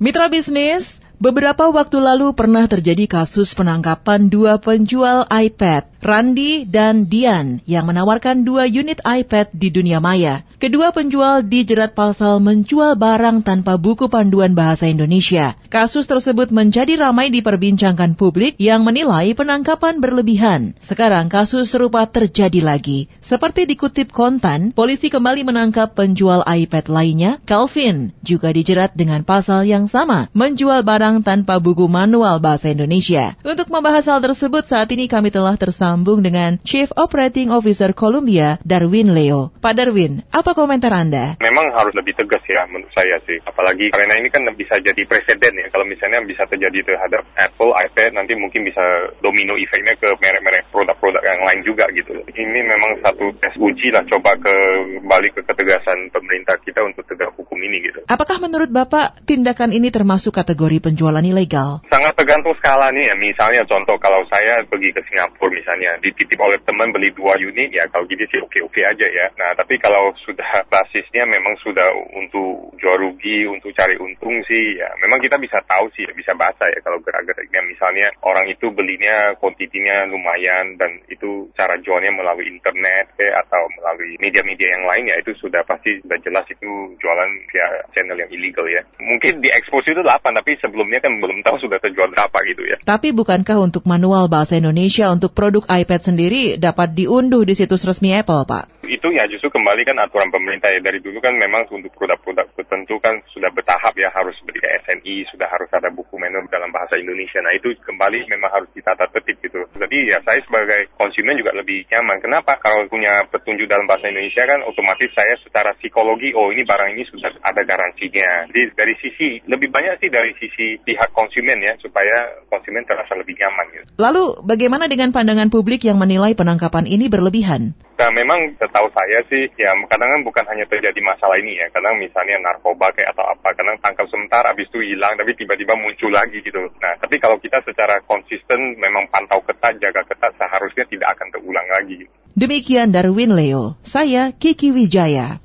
Mitra bisnis, beberapa waktu lalu pernah terjadi kasus penangkapan dua penjual iPad, Randi dan Dian, yang menawarkan dua unit iPad di dunia maya. Kedua penjual dijerat pasal menjual barang tanpa buku panduan bahasa Indonesia. Kasus tersebut menjadi ramai diperbincangkan publik yang menilai penangkapan berlebihan. Sekarang kasus serupa terjadi lagi. Seperti dikutip kontan, polisi kembali menangkap penjual iPad lainnya, Calvin, juga dijerat dengan pasal yang sama, menjual barang tanpa buku manual bahasa Indonesia. Untuk membahas hal tersebut, saat ini kami telah tersambung dengan Chief Operating Officer Columbia, Darwin Leo. Pak Darwin, apa komentar Anda? Memang harus lebih tegas ya menurut saya sih. Apalagi karena ini kan bisa jadi presiden ya. Kalau misalnya bisa terjadi terhadap Apple, iPad, nanti mungkin bisa domino efeknya ke merek-merek produk-produk yang lain juga gitu. Ini memang satu tes uji lah coba ke kembali ke ketegasan pemerintah kita untuk tegak hukum ini gitu. Apakah menurut Bapak tindakan ini termasuk kategori penjualan ilegal? Sangat tergantung skala nih ya. Misalnya contoh kalau saya pergi ke Singapura misalnya dititip oleh teman beli dua unit ya kalau gitu sih oke-oke aja ya. Nah tapi kalau sudah sudah basisnya memang sudah untuk jual rugi, untuk cari untung sih ya memang kita bisa tahu sih, ya, bisa baca ya kalau gerak-geriknya misalnya orang itu belinya kuantitinya lumayan dan itu cara jualnya melalui internet ya, atau melalui media-media yang lain ya itu sudah pasti sudah jelas itu jualan via channel yang illegal ya. Mungkin di expose itu 8 tapi sebelumnya kan belum tahu sudah terjual berapa gitu ya. Tapi bukankah untuk manual bahasa Indonesia untuk produk iPad sendiri dapat diunduh di situs resmi Apple, Pak? itu ya justru kembali kan aturan pemerintah ya dari dulu kan memang untuk produk-produk tertentu kan sudah bertahap ya harus beri SNI sudah harus ada buku menu dalam bahasa Indonesia nah itu kembali memang harus ditata tertib gitu jadi ya saya sebagai konsumen juga lebih nyaman kenapa kalau punya petunjuk dalam bahasa Indonesia kan otomatis saya secara psikologi oh ini barang ini sudah ada garansinya jadi dari sisi lebih banyak sih dari sisi pihak konsumen ya supaya konsumen terasa lebih nyaman gitu. Lalu bagaimana dengan pandangan publik yang menilai penangkapan ini berlebihan? Nah, memang setahu saya sih, ya kadang kan bukan hanya terjadi masalah ini ya, kadang misalnya narkoba kayak atau apa, kadang tangkap sebentar, habis itu hilang, tapi tiba-tiba muncul lagi gitu. Nah, tapi kalau secara konsisten memang pantau ketat, jaga ketat, seharusnya tidak akan terulang lagi. Demikian Darwin Leo, saya Kiki Wijaya.